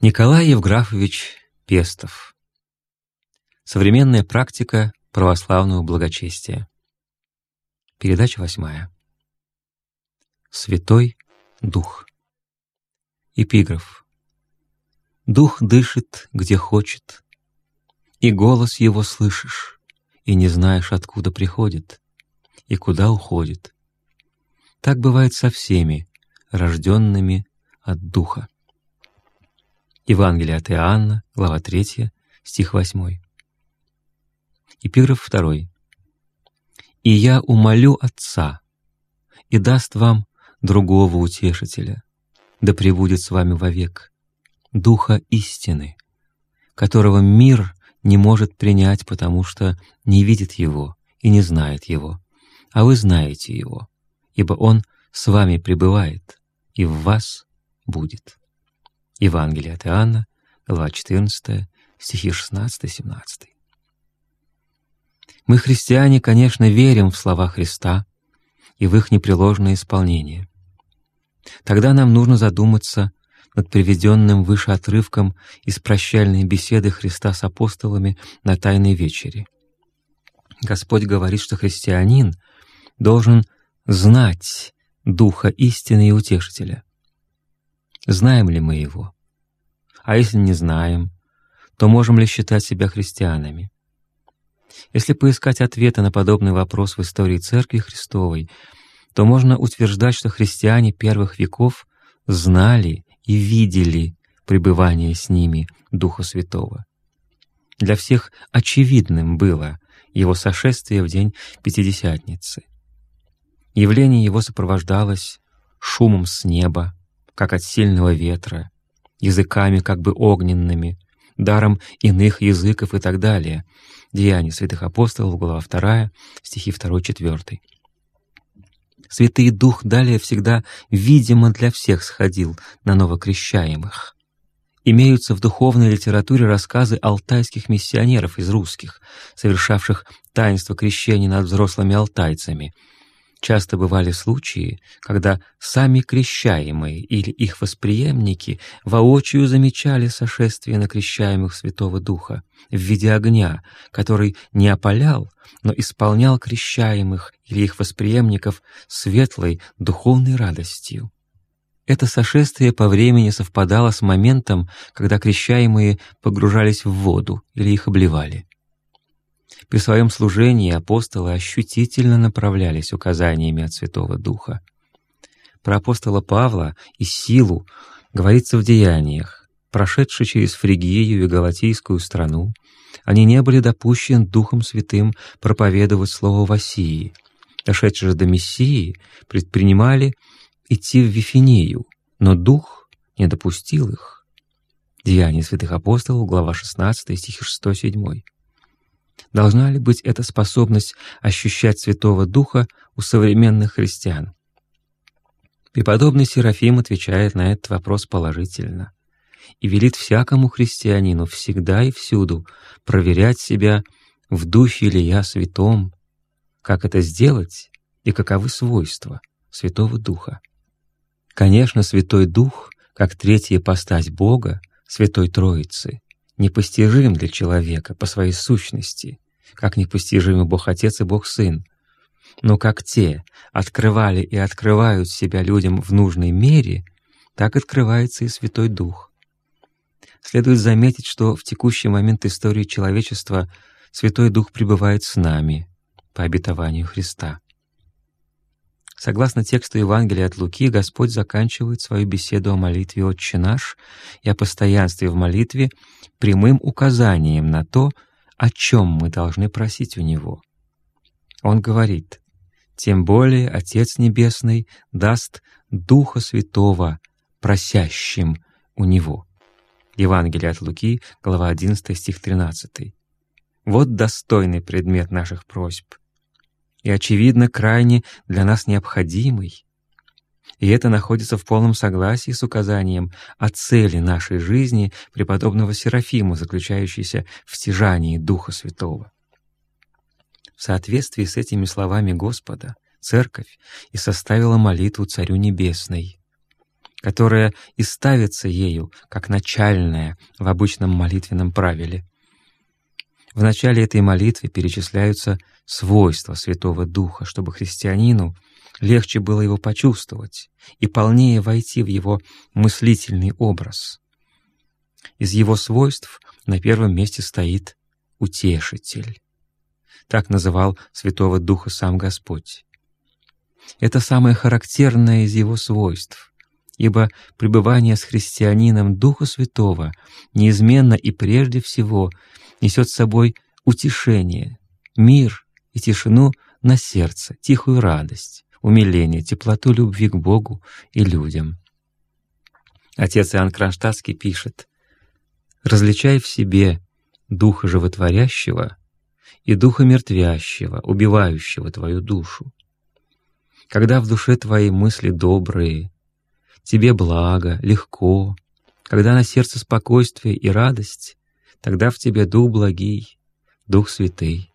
Николай Евграфович Пестов. Современная практика православного благочестия. Передача восьмая. Святой Дух. Эпиграф. Дух дышит, где хочет, и голос его слышишь, и не знаешь, откуда приходит и куда уходит. Так бывает со всеми, рожденными от Духа. Евангелие от Иоанна, глава 3, стих 8. Эпиграф 2. «И я умолю Отца, и даст вам другого утешителя, да пребудет с вами вовек, Духа истины, которого мир не может принять, потому что не видит Его и не знает Его, а вы знаете Его, ибо Он с вами пребывает и в вас будет». Евангелие от Иоанна, глава 14, стихи 16-17. Мы, христиане, конечно, верим в слова Христа и в их непреложное исполнение. Тогда нам нужно задуматься над приведенным выше отрывком из прощальной беседы Христа с апостолами на Тайной вечере. Господь говорит, что христианин должен знать Духа истины и Утешителя, Знаем ли мы его? А если не знаем, то можем ли считать себя христианами? Если поискать ответы на подобный вопрос в истории Церкви Христовой, то можно утверждать, что христиане первых веков знали и видели пребывание с ними Духа Святого. Для всех очевидным было его сошествие в день Пятидесятницы. Явление его сопровождалось шумом с неба, как от сильного ветра, языками как бы огненными, даром иных языков и так далее. Деяния святых апостолов, глава 2, стихи 2-4. Святый Дух далее всегда, видимо, для всех сходил на новокрещаемых. Имеются в духовной литературе рассказы алтайских миссионеров из русских, совершавших таинство крещения над взрослыми алтайцами — Часто бывали случаи, когда сами крещаемые или их восприемники воочию замечали сошествие на крещаемых Святого Духа в виде огня, который не опалял, но исполнял крещаемых или их восприемников светлой духовной радостью. Это сошествие по времени совпадало с моментом, когда крещаемые погружались в воду или их обливали. При своем служении апостолы ощутительно направлялись указаниями от Святого Духа. Про апостола Павла и силу говорится в деяниях. Прошедшие через Фригию и Галатийскую страну, они не были допущены Духом Святым проповедовать Слово в Осии. Дошедшие же до Мессии, предпринимали идти в Вифинею, но Дух не допустил их. Деяния святых апостолов, глава 16, стихи 6-7. Должна ли быть эта способность ощущать Святого Духа у современных христиан? Преподобный Серафим отвечает на этот вопрос положительно и велит всякому христианину всегда и всюду проверять себя, в духе ли я святом, как это сделать и каковы свойства Святого Духа. Конечно, Святой Дух, как третья постать Бога, Святой Троицы, непостижим для человека по своей сущности, как непостижимы Бог Отец и Бог Сын. Но как те открывали и открывают себя людям в нужной мере, так открывается и Святой Дух. Следует заметить, что в текущий момент истории человечества Святой Дух пребывает с нами по обетованию Христа. Согласно тексту Евангелия от Луки, Господь заканчивает свою беседу о молитве «Отче наш» и о постоянстве в молитве прямым указанием на то, о чем мы должны просить у Него. Он говорит, «Тем более Отец Небесный даст Духа Святого просящим у Него». Евангелие от Луки, глава 11, стих 13. Вот достойный предмет наших просьб — и, очевидно, крайне для нас необходимый. И это находится в полном согласии с указанием о цели нашей жизни преподобного Серафима, заключающейся в стяжании Духа Святого. В соответствии с этими словами Господа, Церковь и составила молитву Царю Небесной. которая и ставится ею как начальная в обычном молитвенном правиле. В начале этой молитвы перечисляются свойства Святого Духа, чтобы христианину легче было его почувствовать и полнее войти в его мыслительный образ. Из его свойств на первом месте стоит утешитель. Так называл Святого Духа сам Господь. Это самое характерное из его свойств, ибо пребывание с христианином Духа Святого неизменно и прежде всего несет с собой утешение, мир и тишину на сердце, тихую радость, умиление, теплоту любви к Богу и людям. Отец Иоанн Кронштадтский пишет, «Различай в себе Духа Животворящего и Духа Мертвящего, убивающего твою душу. Когда в душе твои мысли добрые, тебе благо, легко, когда на сердце спокойствие и радость, тогда в тебе Дух благий, Дух Святый.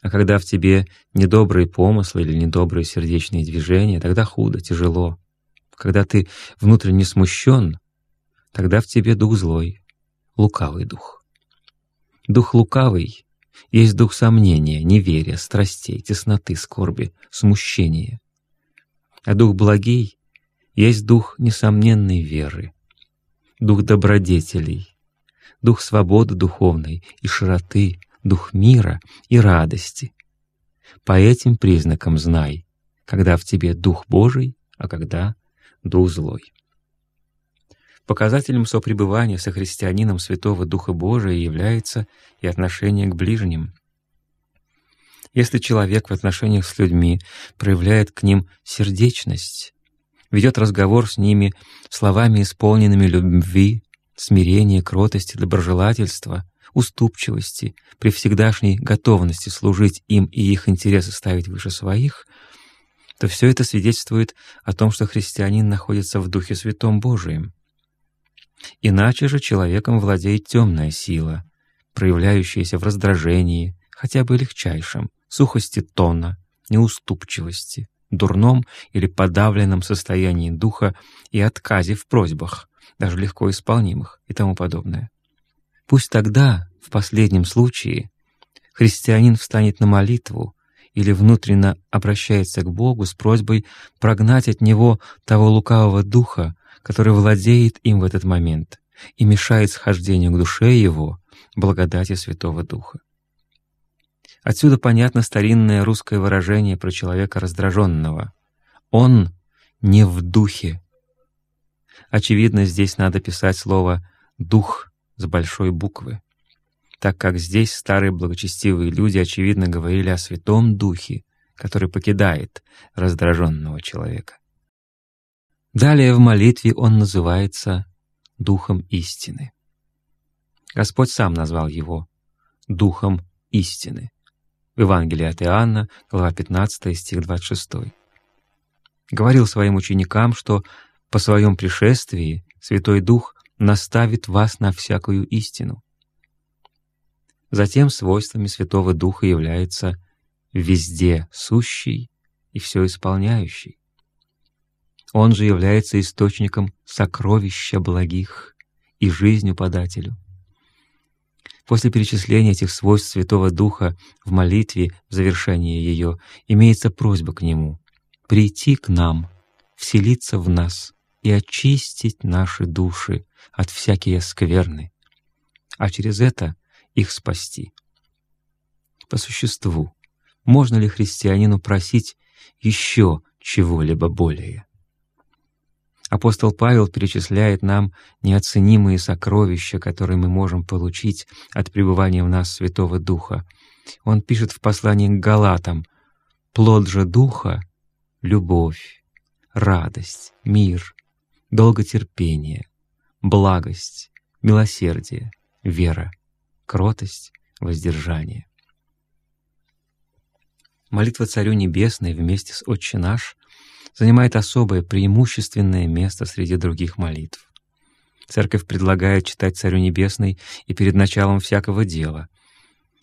А когда в тебе недобрые помыслы или недобрые сердечные движения, тогда худо, тяжело. Когда ты внутренне смущен, тогда в тебе дух злой, лукавый дух. Дух лукавый есть дух сомнения, неверия, страстей, тесноты, скорби, смущения. А дух благий есть дух несомненной веры, дух добродетелей, дух свободы духовной и широты, дух мира и радости. По этим признакам знай, когда в тебе дух Божий, а когда дух злой. Показателем сопребывания со христианином Святого Духа Божия является и отношение к ближним. Если человек в отношениях с людьми проявляет к ним сердечность, ведет разговор с ними словами, исполненными любви, смирения, кротости, доброжелательства, уступчивости, при всегдашней готовности служить им и их интересы ставить выше своих, то все это свидетельствует о том, что христианин находится в Духе Святом Божием. Иначе же человеком владеет темная сила, проявляющаяся в раздражении, хотя бы легчайшем, сухости тона, неуступчивости, дурном или подавленном состоянии духа и отказе в просьбах, даже легко исполнимых и тому подобное. Пусть тогда, в последнем случае, христианин встанет на молитву или внутренно обращается к Богу с просьбой прогнать от него того лукавого духа, который владеет им в этот момент и мешает схождению к душе его благодати Святого Духа. Отсюда понятно старинное русское выражение про человека раздраженного. Он не в духе. Очевидно, здесь надо писать слово «дух» с большой буквы, так как здесь старые благочестивые люди, очевидно, говорили о Святом Духе, который покидает раздраженного человека. Далее в молитве он называется Духом истины. Господь сам назвал его Духом истины. В Евангелии от Иоанна, глава 15, стих 26. Говорил своим ученикам, что по своем пришествии Святой Дух наставит вас на всякую истину. Затем свойствами Святого Духа является везде сущий и все исполняющий. Он же является источником сокровища благих и жизнью подателю. После перечисления этих свойств Святого Духа в молитве в завершении ее имеется просьба к Нему прийти к нам, вселиться в нас и очистить наши души от всякие скверны, а через это их спасти. По существу, можно ли христианину просить еще чего-либо более? Апостол Павел перечисляет нам неоценимые сокровища, которые мы можем получить от пребывания в нас Святого Духа. Он пишет в послании к Галатам «Плод же Духа — любовь, радость, мир, долготерпение, благость, милосердие, вера, кротость, воздержание». Молитва Царю Небесной вместе с «Отче наш» занимает особое преимущественное место среди других молитв. Церковь предлагает читать Царю Небесной и перед началом всякого дела.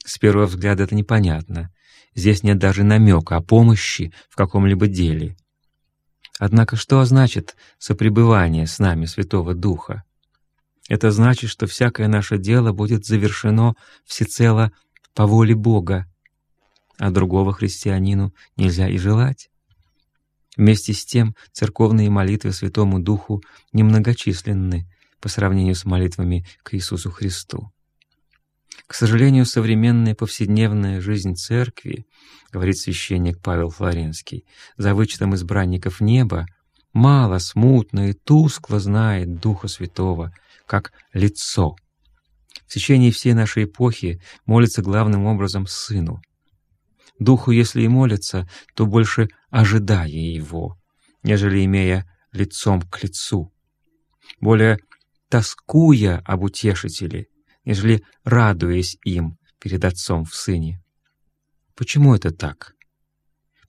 С первого взгляда это непонятно. Здесь нет даже намека о помощи в каком-либо деле. Однако что значит сопребывание с нами Святого Духа? Это значит, что всякое наше дело будет завершено всецело по воле Бога, а другого христианину нельзя и желать. Вместе с тем церковные молитвы Святому Духу немногочисленны по сравнению с молитвами к Иисусу Христу. К сожалению, современная повседневная жизнь Церкви, говорит священник Павел Флоренский, за вычетом избранников неба, мало, смутно и тускло знает Духа Святого, как лицо. В течение всей нашей эпохи молится главным образом Сыну. Духу, если и молится, то больше ожидая Его, нежели имея лицом к лицу, более тоскуя об утешителе, нежели радуясь им перед Отцом в Сыне. Почему это так?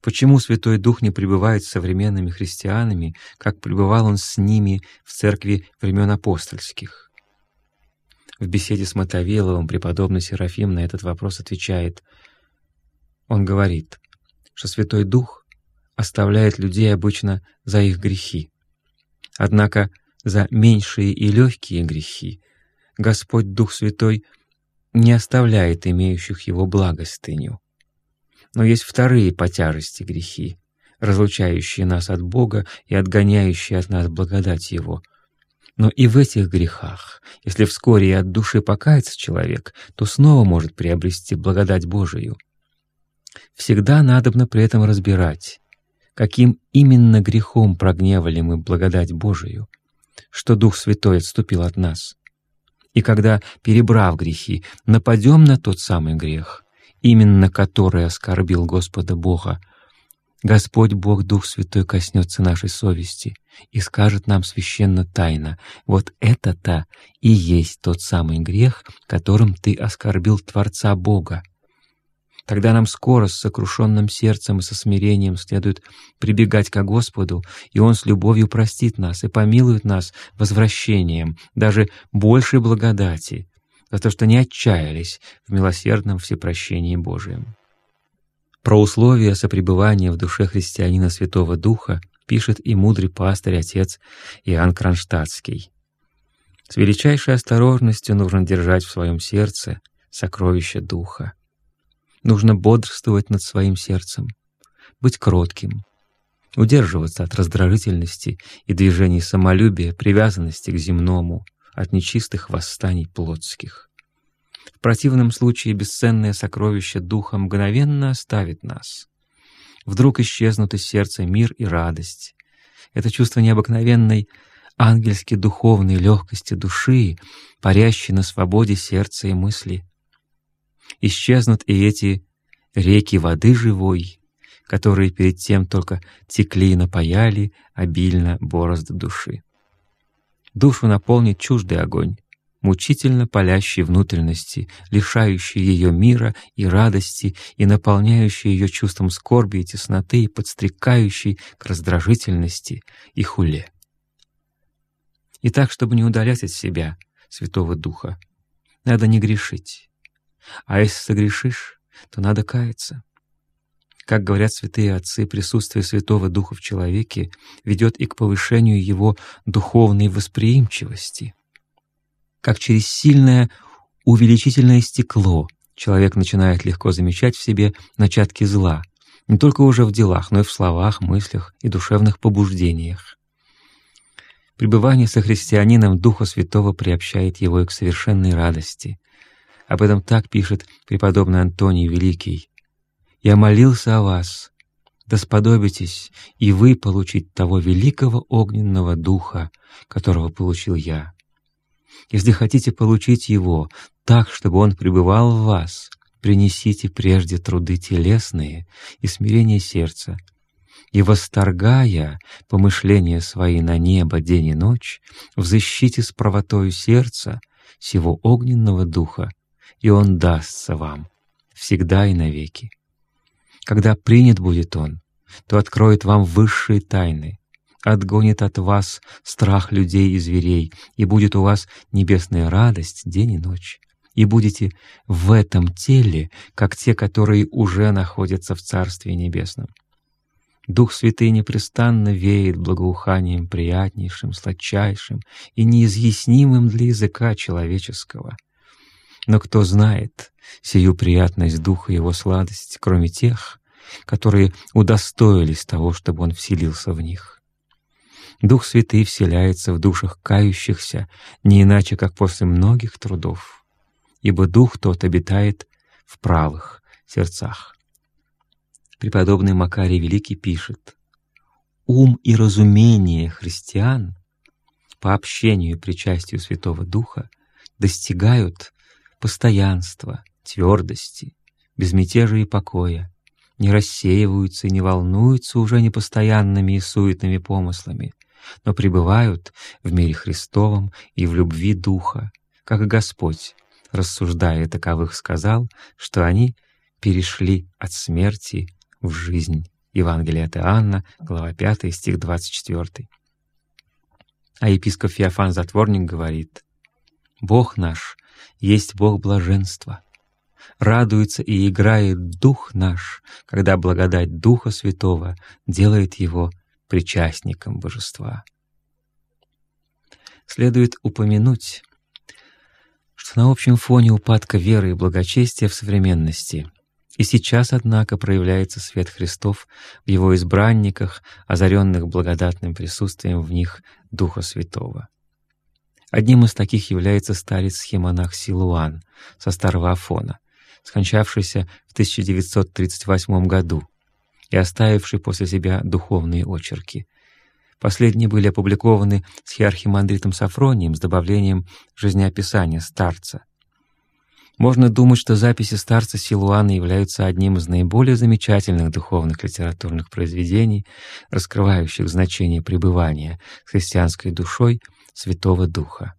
Почему Святой Дух не пребывает с современными христианами, как пребывал Он с ними в церкви времен апостольских? В беседе с Мотовиловым преподобный Серафим на этот вопрос отвечает. Он говорит, что Святой Дух оставляет людей обычно за их грехи. Однако за меньшие и легкие грехи Господь Дух Святой не оставляет имеющих Его благостыню. Но есть вторые по тяжести грехи, разлучающие нас от Бога и отгоняющие от нас благодать Его. Но и в этих грехах, если вскоре и от души покается человек, то снова может приобрести благодать Божию. Всегда надобно при этом разбирать, каким именно грехом прогневали мы благодать Божию, что Дух Святой отступил от нас. И когда, перебрав грехи, нападем на тот самый грех, именно который оскорбил Господа Бога, Господь Бог Дух Святой коснется нашей совести и скажет нам священно тайно, вот это-то и есть тот самый грех, которым ты оскорбил Творца Бога, Тогда нам скоро с сокрушенным сердцем и со смирением следует прибегать к Господу, и Он с любовью простит нас и помилует нас возвращением, даже большей благодати, за то, что не отчаялись в милосердном всепрощении Божием. Про условия сопребывания в душе христианина Святого Духа пишет и мудрый пастырь, отец Иоанн Кронштадтский. С величайшей осторожностью нужно держать в своем сердце сокровище Духа. Нужно бодрствовать над своим сердцем, быть кротким, удерживаться от раздражительности и движений самолюбия, привязанности к земному, от нечистых восстаний плотских. В противном случае бесценное сокровище Духа мгновенно оставит нас. Вдруг исчезнут из сердца мир и радость. Это чувство необыкновенной ангельски духовной легкости души, парящей на свободе сердца и мысли — исчезнут и эти реки воды живой, которые перед тем только текли и напаяли обильно борозды души. Душу наполнит чуждый огонь, мучительно палящий внутренности, лишающий ее мира и радости и наполняющий ее чувством скорби и тесноты и подстрекающий к раздражительности и хуле. И так, чтобы не удалять от себя Святого Духа, надо не грешить, а если согрешишь, то надо каяться. Как говорят святые отцы, присутствие Святого Духа в человеке ведет и к повышению его духовной восприимчивости. Как через сильное увеличительное стекло человек начинает легко замечать в себе начатки зла, не только уже в делах, но и в словах, мыслях и душевных побуждениях. Пребывание со христианином Духа Святого приобщает его и к совершенной радости, об этом так пишет преподобный Антоний Великий. «Я молился о вас, да сподобитесь и вы получить того великого огненного духа, которого получил я. Если хотите получить его так, чтобы он пребывал в вас, принесите прежде труды телесные и смирение сердца, и, восторгая помышления свои на небо день и ночь, взыщите с правотою сердца сего огненного духа, и Он дастся вам всегда и навеки. Когда принят будет Он, то откроет вам высшие тайны, отгонит от вас страх людей и зверей, и будет у вас небесная радость день и ночь. И будете в этом теле, как те, которые уже находятся в Царстве Небесном. Дух Святый непрестанно веет благоуханием приятнейшим, сладчайшим и неизъяснимым для языка человеческого. Но кто знает сию приятность Духа Его сладость, кроме тех, которые удостоились того, чтобы Он вселился в них? Дух Святый вселяется в душах кающихся не иначе, как после многих трудов, ибо Дух тот обитает в правых сердцах. Преподобный Макарий Великий пишет, «Ум и разумение христиан по общению и причастию Святого Духа достигают постоянства, твердости, безмятежия и покоя, не рассеиваются и не волнуются уже непостоянными и суетными помыслами, но пребывают в мире Христовом и в любви Духа, как и Господь, рассуждая таковых, сказал, что они перешли от смерти в жизнь. Евангелие от Иоанна, глава 5, стих 24. А епископ Феофан Затворник говорит, «Бог наш есть Бог блаженства. Радуется и играет Дух наш, когда благодать Духа Святого делает его причастником Божества». Следует упомянуть, что на общем фоне упадка веры и благочестия в современности и сейчас, однако, проявляется свет Христов в Его избранниках, озаренных благодатным присутствием в них Духа Святого. Одним из таких является старец-схемонах Силуан со Старого Афона, скончавшийся в 1938 году и оставивший после себя духовные очерки. Последние были опубликованы с хиархимандритом Сафронием с добавлением жизнеописания старца — можно думать, что записи старца Силуана являются одним из наиболее замечательных духовных литературных произведений, раскрывающих значение пребывания с христианской душой Святого Духа.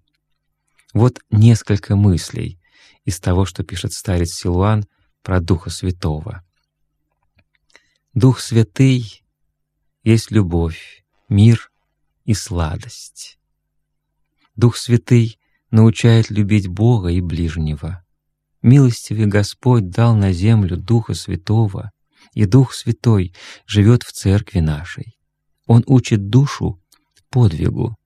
Вот несколько мыслей из того, что пишет старец Силуан про Духа Святого. Дух Святый есть любовь, мир и сладость. Дух Святый научает любить Бога и ближнего — Милостивый Господь дал на землю Духа Святого, и Дух Святой живет в церкви нашей. Он учит душу подвигу.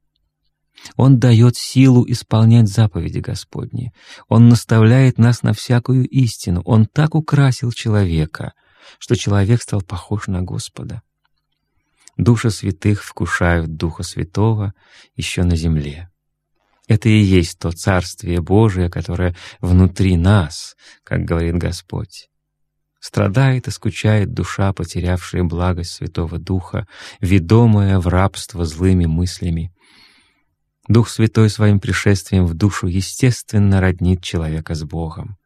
Он дает силу исполнять заповеди Господни. Он наставляет нас на всякую истину. Он так украсил человека, что человек стал похож на Господа. Души святых вкушают Духа Святого еще на земле. Это и есть то Царствие Божие, которое внутри нас, как говорит Господь. Страдает и скучает душа, потерявшая благость Святого Духа, ведомая в рабство злыми мыслями. Дух Святой своим пришествием в душу естественно роднит человека с Богом.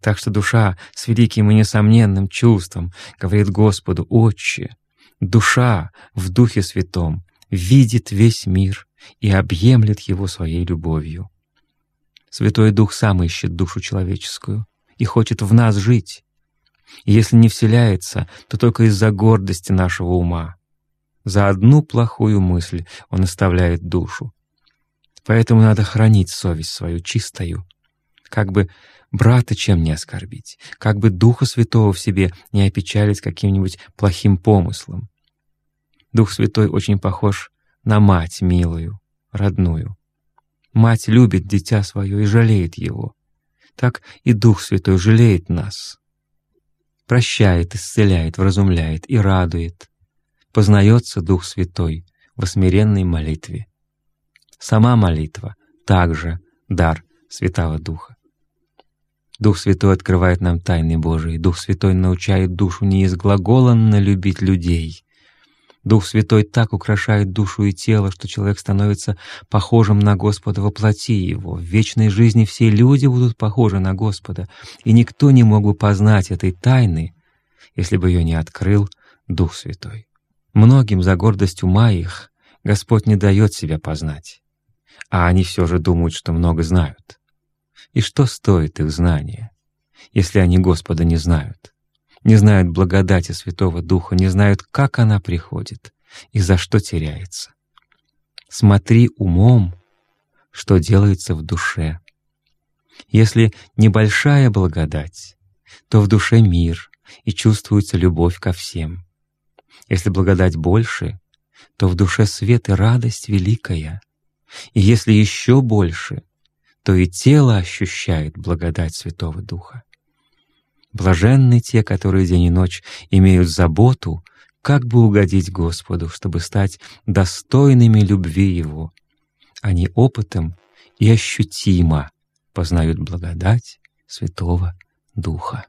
Так что душа с великим и несомненным чувством говорит Господу «Отче». Душа в Духе Святом видит весь мир и объемлет его своей любовью. Святой Дух сам ищет душу человеческую и хочет в нас жить. И если не вселяется, то только из-за гордости нашего ума. За одну плохую мысль он оставляет душу. Поэтому надо хранить совесть свою чистою, как бы брата чем не оскорбить, как бы Духа Святого в себе не опечалить каким-нибудь плохим помыслом. Дух Святой очень похож на мать милую, родную. Мать любит дитя свое и жалеет его. Так и Дух Святой жалеет нас. Прощает, исцеляет, вразумляет и радует. Познается Дух Святой в смиренной молитве. Сама молитва также дар Святого Духа. Дух Святой открывает нам тайны Божии. Дух Святой научает душу неизглаголанно любить людей, Дух Святой так украшает душу и тело, что человек становится похожим на Господа во плоти Его. В вечной жизни все люди будут похожи на Господа, и никто не мог бы познать этой тайны, если бы ее не открыл Дух Святой. Многим за гордость ума их Господь не дает себя познать, а они все же думают, что много знают. И что стоит их знание, если они Господа не знают? не знают благодати Святого Духа, не знают, как она приходит и за что теряется. Смотри умом, что делается в душе. Если небольшая благодать, то в душе мир и чувствуется любовь ко всем. Если благодать больше, то в душе свет и радость великая. И если еще больше, то и тело ощущает благодать Святого Духа. Блаженны те, которые день и ночь имеют заботу, как бы угодить Господу, чтобы стать достойными любви Его. Они опытом и ощутимо познают благодать Святого Духа.